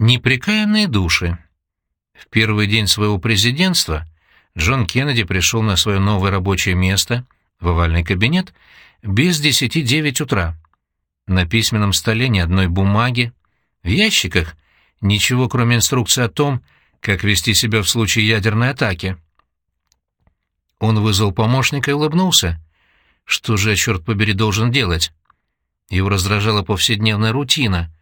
Непрекаянные души. В первый день своего президентства Джон Кеннеди пришел на свое новое рабочее место, в овальный кабинет, без десяти девять утра. На письменном столе ни одной бумаги, в ящиках ничего, кроме инструкции о том, как вести себя в случае ядерной атаки. Он вызвал помощника и улыбнулся. Что же черт побери, должен делать? Его раздражала повседневная рутина —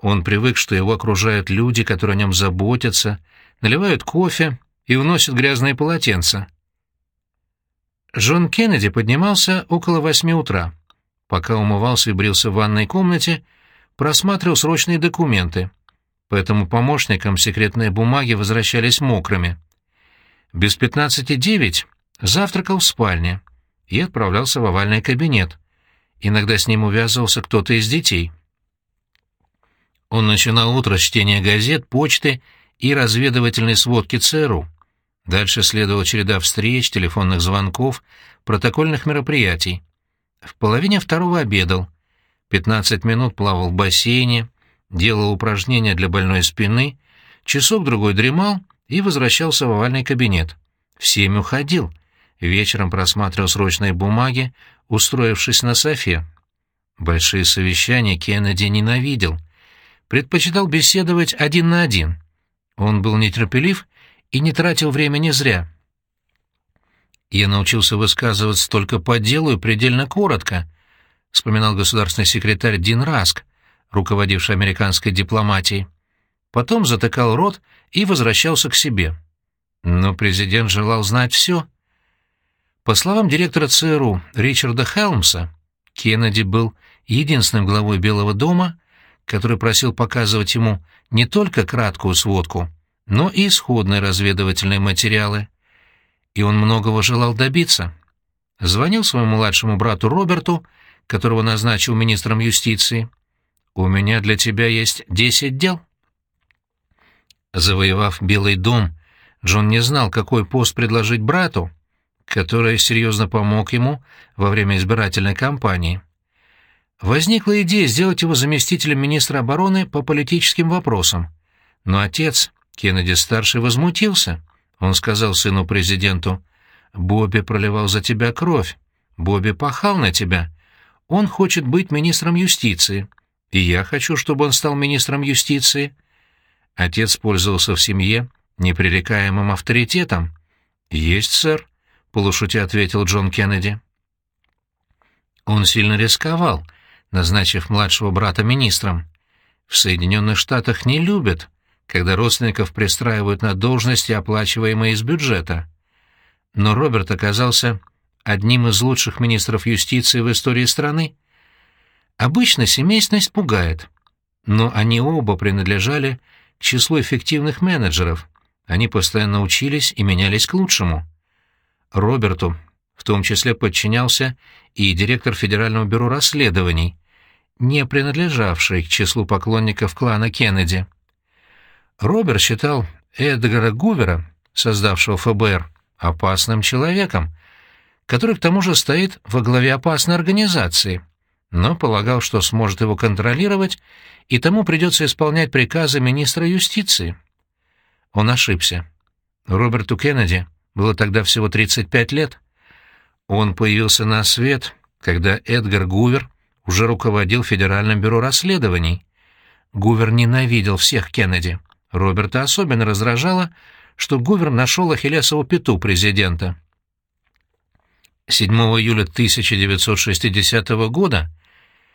он привык, что его окружают люди, которые о нем заботятся, наливают кофе и уносят грязные полотенца. Джон Кеннеди поднимался около восьми утра. Пока умывался и брился в ванной комнате, просматривал срочные документы, поэтому помощникам секретные бумаги возвращались мокрыми. Без пятнадцати девять завтракал в спальне и отправлялся в овальный кабинет. Иногда с ним увязывался кто-то из детей — он начинал утро с чтения газет, почты и разведывательной сводки ЦРУ. Дальше следовала череда встреч, телефонных звонков, протокольных мероприятий. В половине второго обедал. 15 минут плавал в бассейне, делал упражнения для больной спины, часок-другой дремал и возвращался в овальный кабинет. В семь уходил. Вечером просматривал срочные бумаги, устроившись на софе. Большие совещания Кеннеди ненавидел — предпочитал беседовать один на один. Он был нетерпелив и не тратил времени зря. «Я научился высказываться только по делу и предельно коротко», — вспоминал государственный секретарь Дин Раск, руководивший американской дипломатией. Потом затыкал рот и возвращался к себе. Но президент желал знать все. По словам директора ЦРУ Ричарда Хелмса, Кеннеди был единственным главой Белого дома, который просил показывать ему не только краткую сводку, но и исходные разведывательные материалы. И он многого желал добиться. Звонил своему младшему брату Роберту, которого назначил министром юстиции. «У меня для тебя есть десять дел». Завоевав Белый дом, Джон не знал, какой пост предложить брату, который серьезно помог ему во время избирательной кампании. Возникла идея сделать его заместителем министра обороны по политическим вопросам. Но отец, Кеннеди-старший, возмутился. Он сказал сыну президенту, «Бобби проливал за тебя кровь, Бобби пахал на тебя. Он хочет быть министром юстиции, и я хочу, чтобы он стал министром юстиции». Отец пользовался в семье непререкаемым авторитетом. «Есть, сэр», — полушутя ответил Джон Кеннеди. Он сильно рисковал — назначив младшего брата министром. В Соединенных Штатах не любят, когда родственников пристраивают на должности, оплачиваемые из бюджета. Но Роберт оказался одним из лучших министров юстиции в истории страны. Обычно семейственность пугает, но они оба принадлежали к числу эффективных менеджеров. Они постоянно учились и менялись к лучшему. Роберту в том числе подчинялся и директор Федерального бюро расследований, не принадлежавший к числу поклонников клана Кеннеди. Роберт считал Эдгара Гувера, создавшего ФБР, опасным человеком, который к тому же стоит во главе опасной организации, но полагал, что сможет его контролировать, и тому придется исполнять приказы министра юстиции. Он ошибся. Роберту Кеннеди было тогда всего 35 лет. Он появился на свет, когда Эдгар Гувер уже руководил Федеральным бюро расследований. Гувер ненавидел всех Кеннеди. Роберта особенно раздражало, что Гувер нашел Ахиллесову пяту президента. 7 июля 1960 года,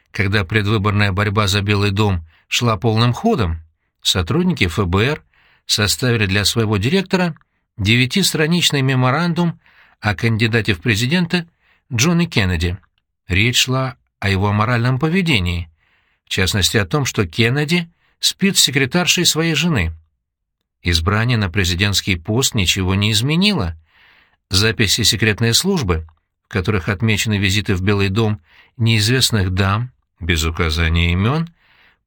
когда предвыборная борьба за Белый дом шла полным ходом, сотрудники ФБР составили для своего директора девятистраничный меморандум о кандидате в президенты Джоне Кеннеди. Речь шла о его моральном поведении, в частности о том, что Кеннеди спит с секретаршей своей жены. Избрание на президентский пост ничего не изменило. Записи секретной службы, в которых отмечены визиты в Белый дом неизвестных дам, без указания имен,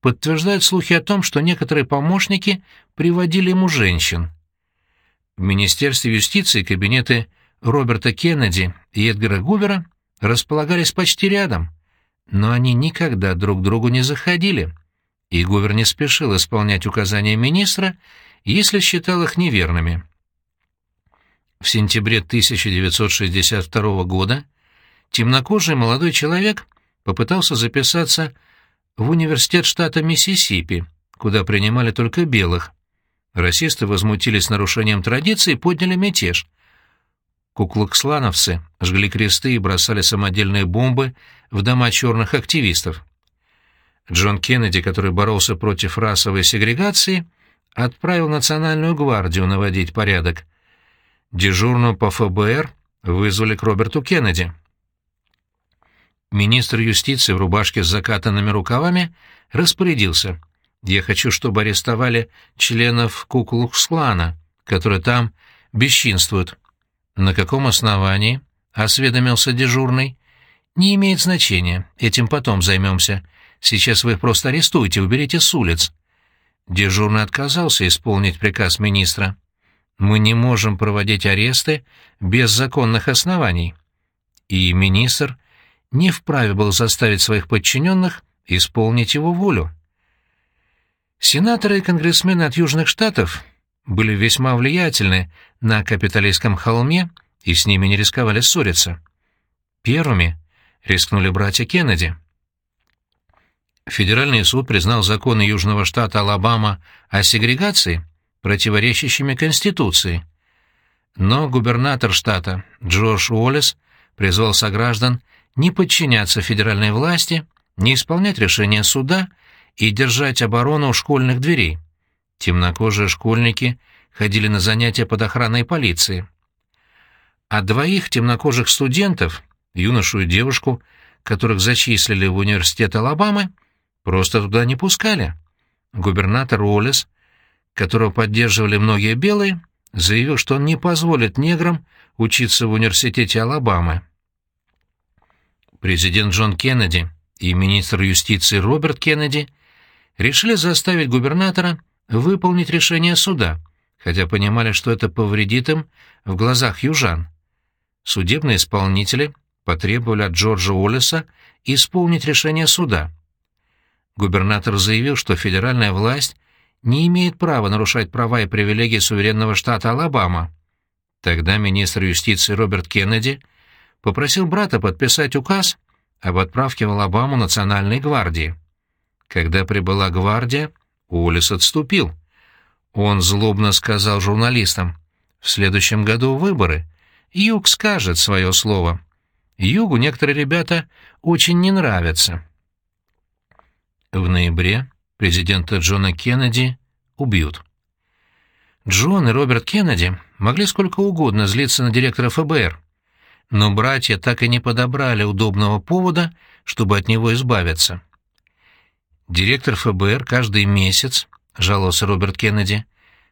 подтверждают слухи о том, что некоторые помощники приводили ему женщин. В Министерстве юстиции кабинеты Роберта Кеннеди и Эдгара Гувера располагались почти рядом, но они никогда друг к другу не заходили. и Гувер не спешил исполнять указания министра, если считал их неверными. В сентябре 1962 года темнокожий молодой человек попытался записаться в университет штата Миссисипи, куда принимали только белых. Расисты возмутились нарушением традиций и подняли мятеж. Куклукслановцы жгли кресты и бросали самодельные бомбы в дома черных активистов. Джон Кеннеди, который боролся против расовой сегрегации, отправил Национальную гвардию наводить порядок. Дежурную по ФБР вызвали к Роберту Кеннеди. Министр юстиции в рубашке с закатанными рукавами распорядился. «Я хочу, чтобы арестовали членов Куклукс-клана, которые там бесчинствуют». «На каком основании?» — осведомился дежурный. «Не имеет значения. Этим потом займемся. Сейчас вы их просто арестуете, уберите с улиц». Дежурный отказался исполнить приказ министра. «Мы не можем проводить аресты без законных оснований». И министр не вправе был заставить своих подчиненных исполнить его волю. Сенаторы и конгрессмены от Южных Штатов были весьма влиятельны на капиталистском холме и с ними не рисковали ссориться. Первыми рискнули братья Кеннеди. Федеральный суд признал законы Южного штата Алабама о сегрегации противоречащими Конституции. Но губернатор штата Джордж Уоллес призвал сограждан не подчиняться федеральной власти, не исполнять решения суда и держать оборону школьных дверей. Темнокожие школьники ходили на занятия под охраной полиции. А двоих темнокожих студентов, юношу и девушку, которых зачислили в университет Алабамы, просто туда не пускали. Губернатор Уоллес, которого поддерживали многие белые, заявил, что он не позволит неграм учиться в университете Алабамы. Президент Джон Кеннеди и министр юстиции Роберт Кеннеди решили заставить губернатора выполнить решение суда, хотя понимали, что это повредит им в глазах южан. Судебные исполнители потребовали от Джорджа Уоллеса исполнить решение суда. Губернатор заявил, что федеральная власть не имеет права нарушать права и привилегии суверенного штата Алабама. Тогда министр юстиции Роберт Кеннеди попросил брата подписать указ об отправке в Алабаму национальной гвардии. Когда прибыла гвардия, Уоллес отступил. Он злобно сказал журналистам, «В следующем году выборы. Юг скажет свое слово. Югу некоторые ребята очень не нравятся». В ноябре президента Джона Кеннеди убьют. Джон и Роберт Кеннеди могли сколько угодно злиться на директора ФБР, но братья так и не подобрали удобного повода, чтобы от него избавиться. Директор ФБР каждый месяц, жаловался Роберт Кеннеди,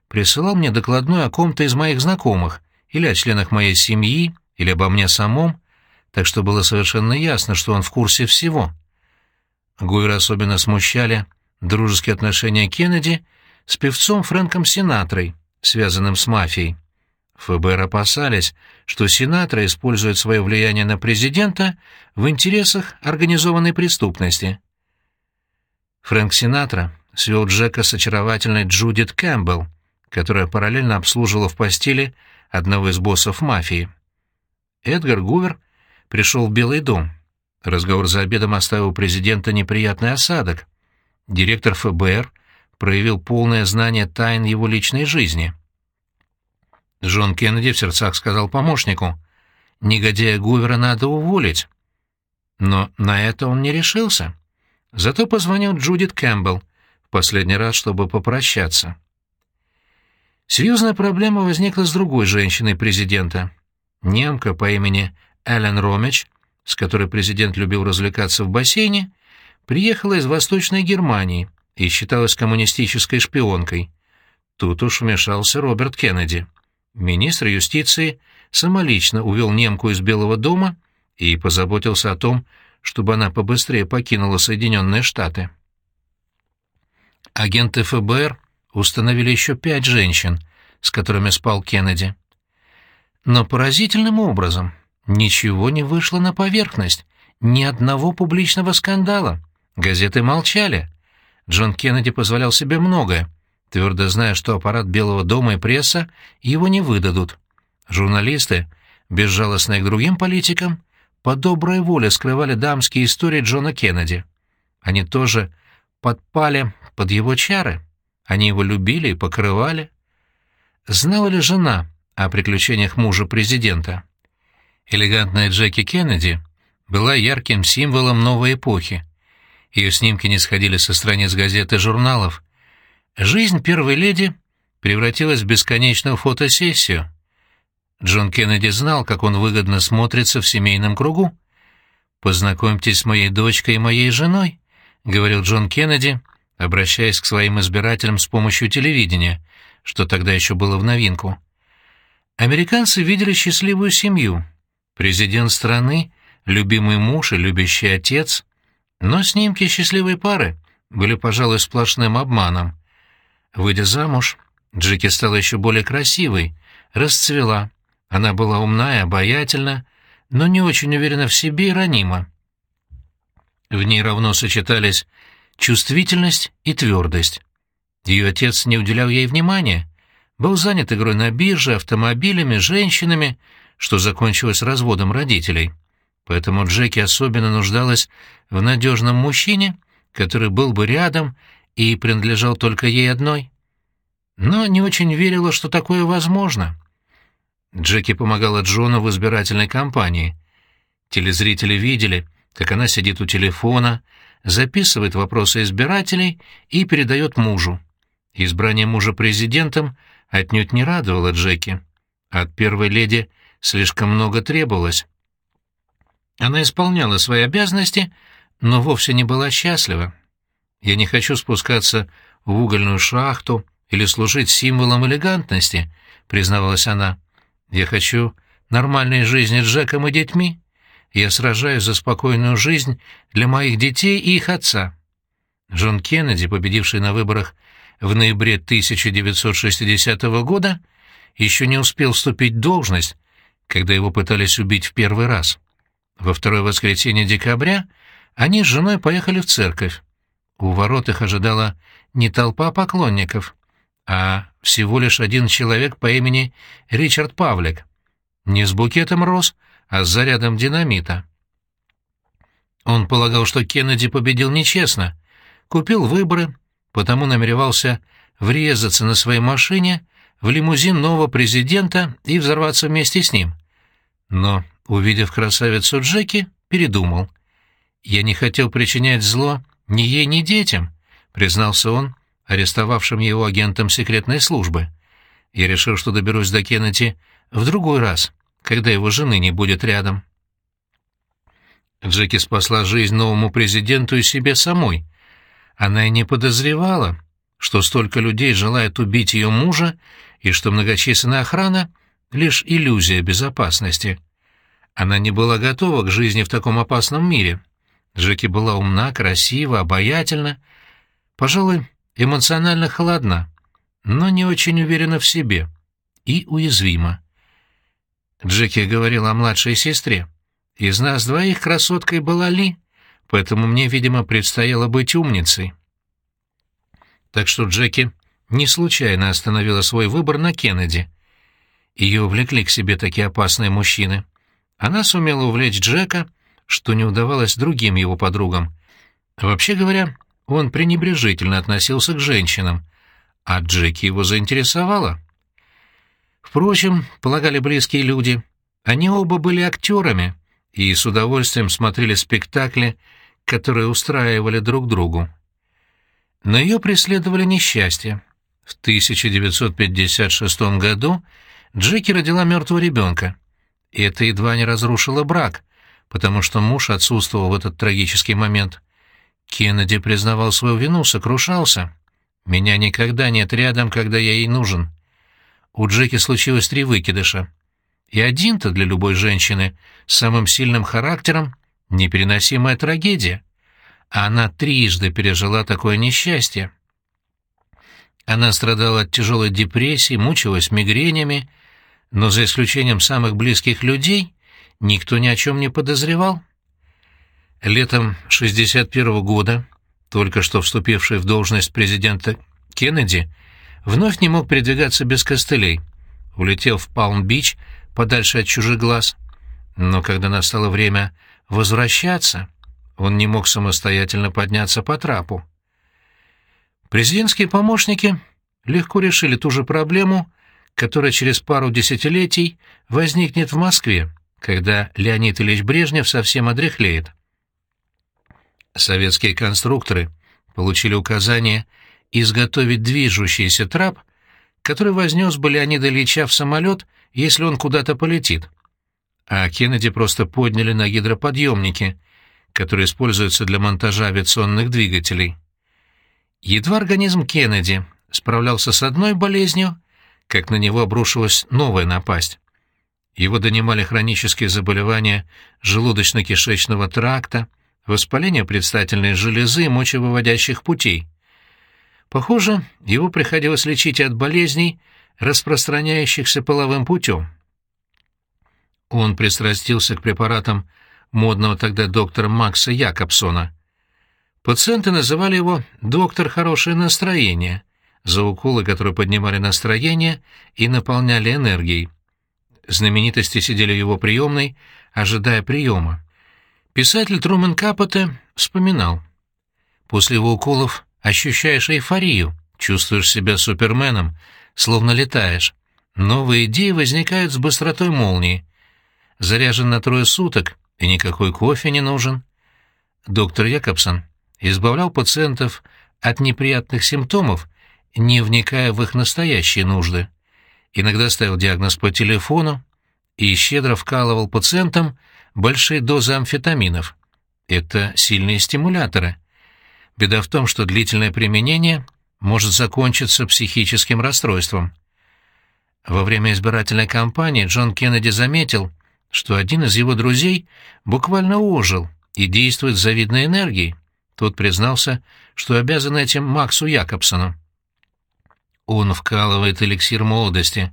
присылал мне докладную о ком-то из моих знакомых, или о членах моей семьи, или обо мне самом, так что было совершенно ясно, что он в курсе всего. Гуэра особенно смущали дружеские отношения Кеннеди с певцом Фрэнком Синатрой, связанным с мафией. ФБР опасались, что Синатра использует свое влияние на президента в интересах организованной преступности. Фрэнк Синатра свел Джека с очаровательной Джудит Кэмпбелл, которая параллельно обслуживала в постели одного из боссов мафии. Эдгар Гувер пришел в Белый дом. Разговор за обедом оставил президента неприятный осадок. Директор ФБР проявил полное знание тайн его личной жизни. Джон Кеннеди в сердцах сказал помощнику, «Негодяя Гувера надо уволить». Но на это он не решился. Зато позвонил Джудит Кэмпбелл в последний раз, чтобы попрощаться. Серьезная проблема возникла с другой женщиной президента. Немка по имени Эллен Ромич, с которой президент любил развлекаться в бассейне, приехала из Восточной Германии и считалась коммунистической шпионкой. Тут уж вмешался Роберт Кеннеди. Министр юстиции самолично увел немку из Белого дома и позаботился о том, чтобы она побыстрее покинула Соединенные Штаты. Агенты ФБР установили еще пять женщин, с которыми спал Кеннеди. Но поразительным образом ничего не вышло на поверхность, ни одного публичного скандала. Газеты молчали. Джон Кеннеди позволял себе многое, твердо зная, что аппарат Белого дома и пресса его не выдадут. Журналисты, безжалостные к другим политикам, по доброй воле скрывали дамские истории Джона Кеннеди. Они тоже подпали под его чары. Они его любили и покрывали. Знала ли жена о приключениях мужа президента? Элегантная Джеки Кеннеди была ярким символом новой эпохи. Ее снимки не сходили со страниц газет и журналов. Жизнь первой леди превратилась в бесконечную фотосессию. Джон Кеннеди знал, как он выгодно смотрится в семейном кругу. «Познакомьтесь с моей дочкой и моей женой», — говорил Джон Кеннеди, обращаясь к своим избирателям с помощью телевидения, что тогда еще было в новинку. Американцы видели счастливую семью. Президент страны, любимый муж и любящий отец. Но снимки счастливой пары были, пожалуй, сплошным обманом. Выйдя замуж, Джеки стала еще более красивой, расцвела. Она была умна и обаятельна, но не очень уверена в себе и ранима. В ней равно сочетались чувствительность и твердость. Ее отец не уделял ей внимания, был занят игрой на бирже, автомобилями, женщинами, что закончилось разводом родителей. Поэтому Джеки особенно нуждалась в надежном мужчине, который был бы рядом и принадлежал только ей одной. Но не очень верила, что такое возможно. Джеки помогала Джону в избирательной кампании. Телезрители видели, как она сидит у телефона, записывает вопросы избирателей и передает мужу. Избрание мужа президентом отнюдь не радовало Джеки. От первой леди слишком много требовалось. Она исполняла свои обязанности, но вовсе не была счастлива. «Я не хочу спускаться в угольную шахту или служить символом элегантности», — признавалась она. «Я хочу нормальной жизни с Джеком и детьми. Я сражаюсь за спокойную жизнь для моих детей и их отца». Джон Кеннеди, победивший на выборах в ноябре 1960 года, еще не успел вступить в должность, когда его пытались убить в первый раз. Во второе воскресенье декабря они с женой поехали в церковь. У ворот их ожидала не толпа поклонников, а всего лишь один человек по имени Ричард Павлик. Не с букетом роз, а с зарядом динамита. Он полагал, что Кеннеди победил нечестно, купил выборы, потому намеревался врезаться на своей машине в лимузин нового президента и взорваться вместе с ним. Но увидев красавицу Джеки, передумал. «Я не хотел причинять зло ни ей, ни детям», — признался он, арестовавшим его агентом секретной службы. «Я решил, что доберусь до Кеннеди в другой раз, когда его жены не будет рядом». Джеки спасла жизнь новому президенту и себе самой. Она и не подозревала, что столько людей желает убить ее мужа и что многочисленная охрана — лишь иллюзия безопасности. Она не была готова к жизни в таком опасном мире. Джеки была умна, красива, обаятельна, пожалуй, эмоционально холодна, но не очень уверена в себе и уязвима. Джеки говорила о младшей сестре. «Из нас двоих красоткой была Ли, поэтому мне, видимо, предстояло быть умницей». Так что Джеки не случайно остановила свой выбор на Кеннеди. Ее увлекли к себе такие опасные мужчины. Она сумела увлечь Джека, что не удавалось другим его подругам. Вообще говоря, он пренебрежительно относился к женщинам, а Джеки его заинтересовала. Впрочем, полагали близкие люди, они оба были актерами и с удовольствием смотрели спектакли, которые устраивали друг другу. Но ее преследовали несчастья. В 1956 году Джеки родила мертвого ребенка и это едва не разрушило брак, потому что муж отсутствовал в этот трагический момент. Кеннеди признавал свою вину, сокрушался. «Меня никогда нет рядом, когда я ей нужен». У Джеки случилось три выкидыша. И один-то для любой женщины с самым сильным характером — непереносимая трагедия. А она трижды пережила такое несчастье. Она страдала от тяжелой депрессии, мучилась мигренями, но за исключением самых близких людей никто ни о чем не подозревал. Летом 61 -го года только что вступивший в должность президента Кеннеди, вновь не мог передвигаться без костылей, улетел в Палм-Бич подальше от чужих глаз. Но когда настало время возвращаться, он не мог самостоятельно подняться по трапу. Президентские помощники легко решили ту же проблему, которая через пару десятилетий возникнет в Москве, когда Леонид Ильич Брежнев совсем одряхлеет. Советские конструкторы получили указание изготовить движущийся трап, который вознес бы Леонида Ильича в самолет, если он куда-то полетит. А Кеннеди просто подняли на гидроподъемники, которые используются для монтажа авиационных двигателей. Едва организм Кеннеди справлялся с одной болезнью, как на него обрушилась новая напасть. Его донимали хронические заболевания желудочно-кишечного тракта, воспаление предстательной железы и мочевыводящих путей. Похоже, его приходилось лечить от болезней, распространяющихся половым путем. Он пристрастился к препаратам модного тогда доктора Макса Якобсона. Пациенты называли его «доктор хорошее настроение», за уколы, которые поднимали настроение и наполняли энергией. Знаменитости сидели в его приемной, ожидая приема. Писатель Трумэн Капоте вспоминал. После его уколов ощущаешь эйфорию, чувствуешь себя суперменом, словно летаешь. Новые идеи возникают с быстротой молнии. Заряжен на трое суток, и никакой кофе не нужен. Доктор Якобсон избавлял пациентов от неприятных симптомов, не вникая в их настоящие нужды. Иногда ставил диагноз по телефону и щедро вкалывал пациентам большие дозы амфетаминов. Это сильные стимуляторы. Беда в том, что длительное применение может закончиться психическим расстройством. Во время избирательной кампании Джон Кеннеди заметил, что один из его друзей буквально ожил и действует с завидной энергией. Тот признался, что обязан этим Максу Якобсону. Он вкалывает эликсир молодости.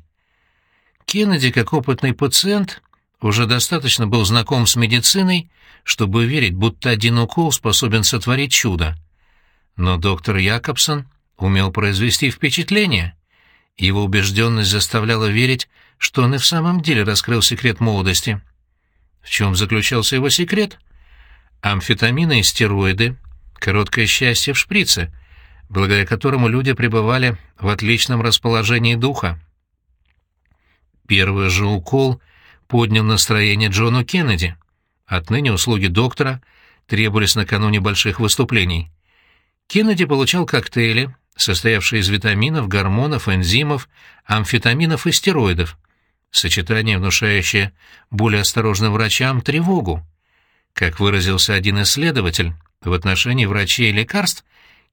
Кеннеди, как опытный пациент, уже достаточно был знаком с медициной, чтобы верить, будто один укол способен сотворить чудо. Но доктор Якобсон умел произвести впечатление. Его убежденность заставляла верить, что он и в самом деле раскрыл секрет молодости. В чем заключался его секрет? Амфетамины и стероиды, короткое счастье в шприце, благодаря которому люди пребывали в отличном расположении духа. Первый же укол поднял настроение Джону Кеннеди. Отныне услуги доктора требовались накануне больших выступлений. Кеннеди получал коктейли, состоявшие из витаминов, гормонов, энзимов, амфетаминов и стероидов, сочетание, внушающее более осторожным врачам тревогу. Как выразился один исследователь, в отношении врачей и лекарств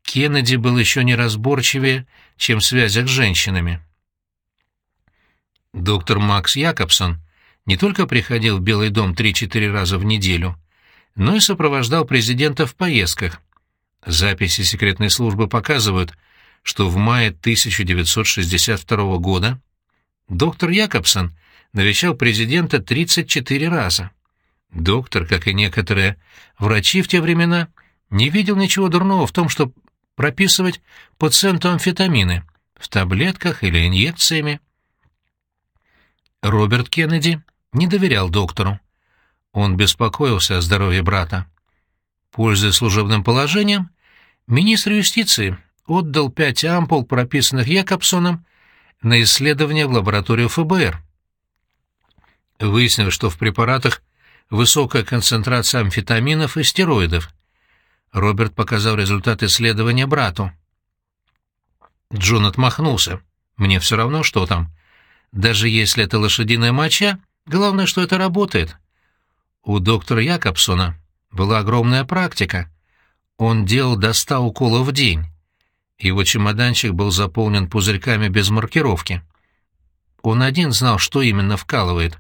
Кеннеди был еще неразборчивее, чем в связях с женщинами. Доктор Макс Якобсон не только приходил в Белый дом 3-4 раза в неделю, но и сопровождал президента в поездках. Записи секретной службы показывают, что в мае 1962 года доктор Якобсон навещал президента 34 раза. Доктор, как и некоторые врачи в те времена, не видел ничего дурного в том, что прописывать пациенту амфетамины в таблетках или инъекциями. Роберт Кеннеди не доверял доктору. Он беспокоился о здоровье брата. Пользуясь служебным положением, министр юстиции отдал пять ампул, прописанных Якобсоном, на исследование в лабораторию ФБР. Выяснилось, что в препаратах высокая концентрация амфетаминов и стероидов. Роберт показал результат исследования брату. Джон отмахнулся. «Мне все равно, что там. Даже если это лошадиная моча, Главное, что это работает. У доктора Якобсона была огромная практика. Он делал до ста уколов в день. Его чемоданчик был заполнен пузырьками без маркировки. Он один знал, что именно вкалывает.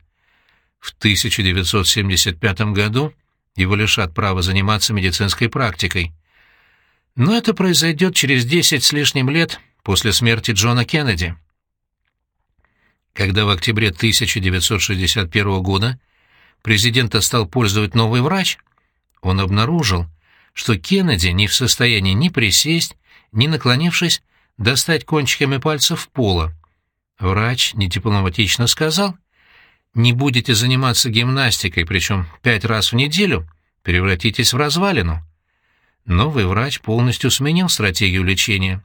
В 1975 году его лишат права заниматься медицинской практикой. Но это произойдет через десять с лишним лет после смерти Джона Кеннеди. Когда в октябре 1961 года президента стал пользовать новый врач, он обнаружил, что Кеннеди не в состоянии ни присесть, ни наклонившись, достать кончиками пальцев пола. Врач недипломатично сказал, «Не будете заниматься гимнастикой, причем пять раз в неделю, превратитесь в развалину». Новый врач полностью сменил стратегию лечения.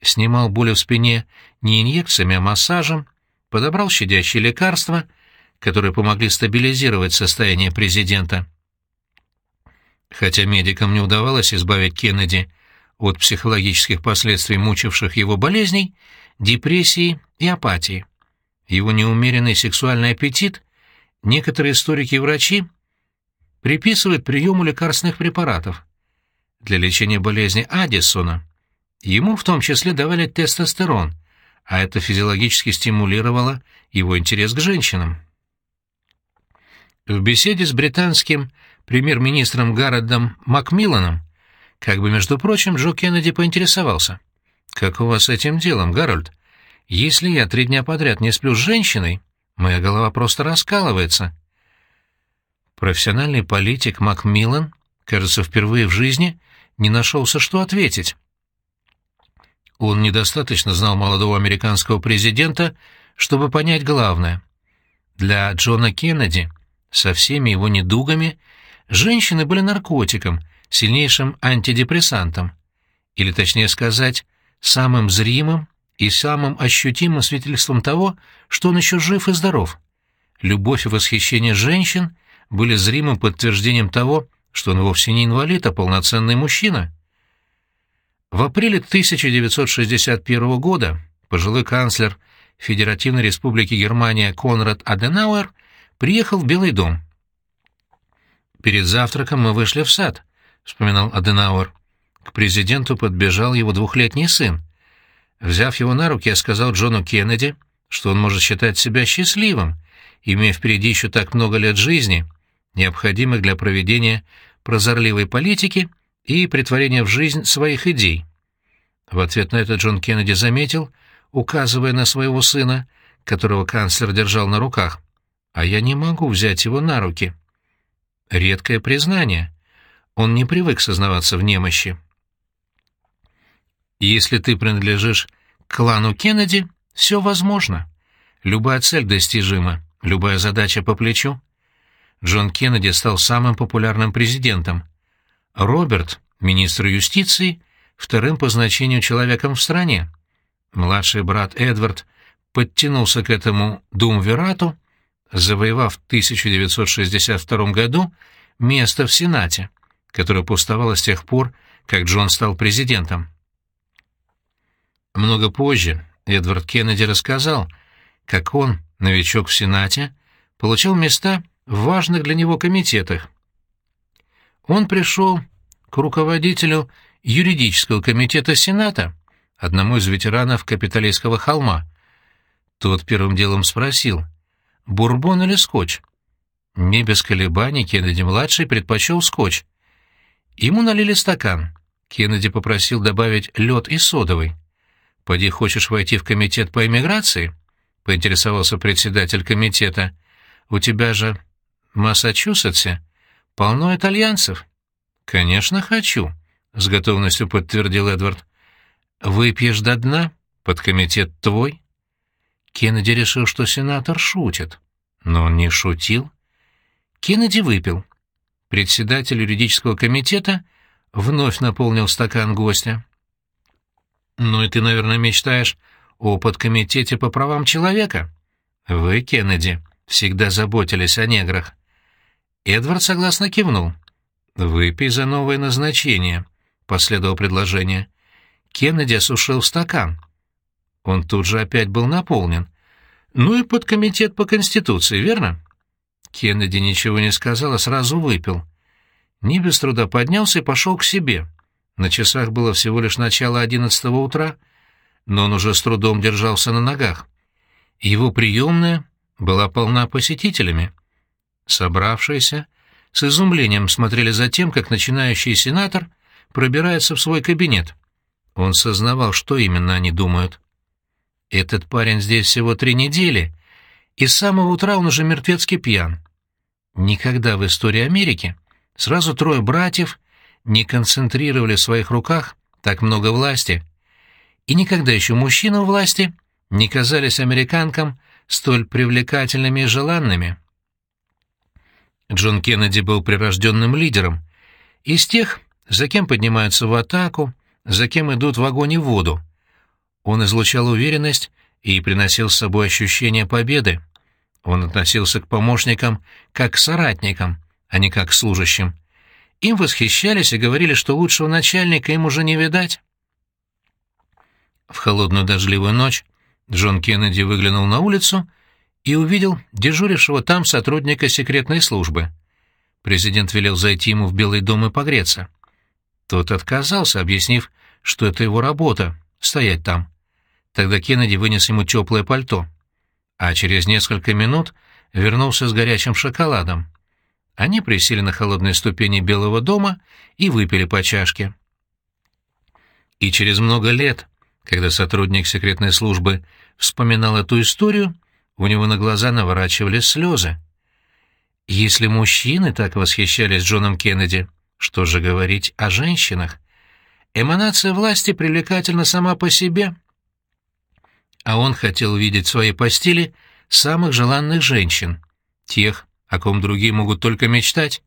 Снимал боли в спине не инъекциями, а массажем, подобрал щадящие лекарства, которые помогли стабилизировать состояние президента. Хотя медикам не удавалось избавить Кеннеди от психологических последствий мучивших его болезней, депрессии и апатии. Его неумеренный сексуальный аппетит некоторые историки и врачи приписывают приему лекарственных препаратов. Для лечения болезни Аддисона ему в том числе давали тестостерон, а это физиологически стимулировало его интерес к женщинам. В беседе с британским премьер-министром Гарредом Макмилланом, как бы, между прочим, Джо Кеннеди поинтересовался. «Как у вас с этим делом, Гарольд? Если я три дня подряд не сплю с женщиной, моя голова просто раскалывается». Профессиональный политик Макмиллан, кажется, впервые в жизни не нашелся, что ответить. Он недостаточно знал молодого американского президента, чтобы понять главное. Для Джона Кеннеди со всеми его недугами – Женщины были наркотиком, сильнейшим антидепрессантом, или, точнее сказать, самым зримым и самым ощутимым свидетельством того, что он еще жив и здоров. Любовь и восхищение женщин были зримым подтверждением того, что он вовсе не инвалид, а полноценный мужчина. В апреле 1961 года пожилой канцлер Федеративной Республики Германия Конрад Аденауэр приехал в Белый дом. «Перед завтраком мы вышли в сад», — вспоминал Аденауэр. К президенту подбежал его двухлетний сын. Взяв его на руки, я сказал Джону Кеннеди, что он может считать себя счастливым, имея впереди еще так много лет жизни, необходимых для проведения прозорливой политики и притворения в жизнь своих идей. В ответ на это Джон Кеннеди заметил, указывая на своего сына, которого канцлер держал на руках, «А я не могу взять его на руки». Редкое признание. Он не привык сознаваться в немощи. Если ты принадлежишь клану Кеннеди, все возможно. Любая цель достижима, любая задача по плечу. Джон Кеннеди стал самым популярным президентом. Роберт, министр юстиции, вторым по значению человеком в стране. Младший брат Эдвард подтянулся к этому думвирату завоевав в 1962 году место в Сенате, которое пустовало с тех пор, как Джон стал президентом. Много позже Эдвард Кеннеди рассказал, как он, новичок в Сенате, получил места в важных для него комитетах. Он пришел к руководителю юридического комитета Сената, одному из ветеранов Капитолийского холма. Тот первым делом спросил, бурбон или скотч. Не без колебаний Кеннеди-младший предпочел скотч. Ему налили стакан. Кеннеди попросил добавить лед и содовый. «Поди, хочешь войти в комитет по эмиграции?» — поинтересовался председатель комитета. «У тебя же в Массачусетсе полно итальянцев». «Конечно, хочу», — с готовностью подтвердил Эдвард. «Выпьешь до дна? Под комитет твой?» Кеннеди решил, что сенатор шутит. Но он не шутил. Кеннеди выпил. Председатель юридического комитета вновь наполнил стакан гостя. «Ну и ты, наверное, мечтаешь о подкомитете по правам человека? Вы, Кеннеди, всегда заботились о неграх». Эдвард согласно кивнул. «Выпей за новое назначение», — последовало предложение. Кеннеди осушил стакан. Он тут же опять был наполнен. Ну и под комитет по Конституции, верно? Кеннеди ничего не сказал, а сразу выпил. Не без труда поднялся и пошел к себе. На часах было всего лишь начало одиннадцатого утра, но он уже с трудом держался на ногах. Его приемная была полна посетителями. Собравшиеся с изумлением смотрели за тем, как начинающий сенатор пробирается в свой кабинет. Он сознавал, что именно они думают. Этот парень здесь всего три недели, и с самого утра он уже мертвецки пьян. Никогда в истории Америки сразу трое братьев не концентрировали в своих руках так много власти. И никогда еще мужчины у власти не казались американкам столь привлекательными и желанными. Джон Кеннеди был прирожденным лидером. Из тех, за кем поднимаются в атаку, за кем идут в огонь и воду. Он излучал уверенность и приносил с собой ощущение победы. Он относился к помощникам как к соратникам, а не как к служащим. Им восхищались и говорили, что лучшего начальника им уже не видать. В холодную дождливую ночь Джон Кеннеди выглянул на улицу и увидел дежурившего там сотрудника секретной службы. Президент велел зайти ему в Белый дом и погреться. Тот отказался, объяснив, что это его работа — стоять там. Тогда Кеннеди вынес ему теплое пальто. А через несколько минут вернулся с горячим шоколадом. Они присели на холодные ступени Белого дома и выпили по чашке. И через много лет, когда сотрудник секретной службы вспоминал эту историю, у него на глаза наворачивались слезы. Если мужчины так восхищались Джоном Кеннеди, что же говорить о женщинах? Эманация власти привлекательна сама по себе. А он хотел видеть в своей постели самых желанных женщин, тех, о ком другие могут только мечтать.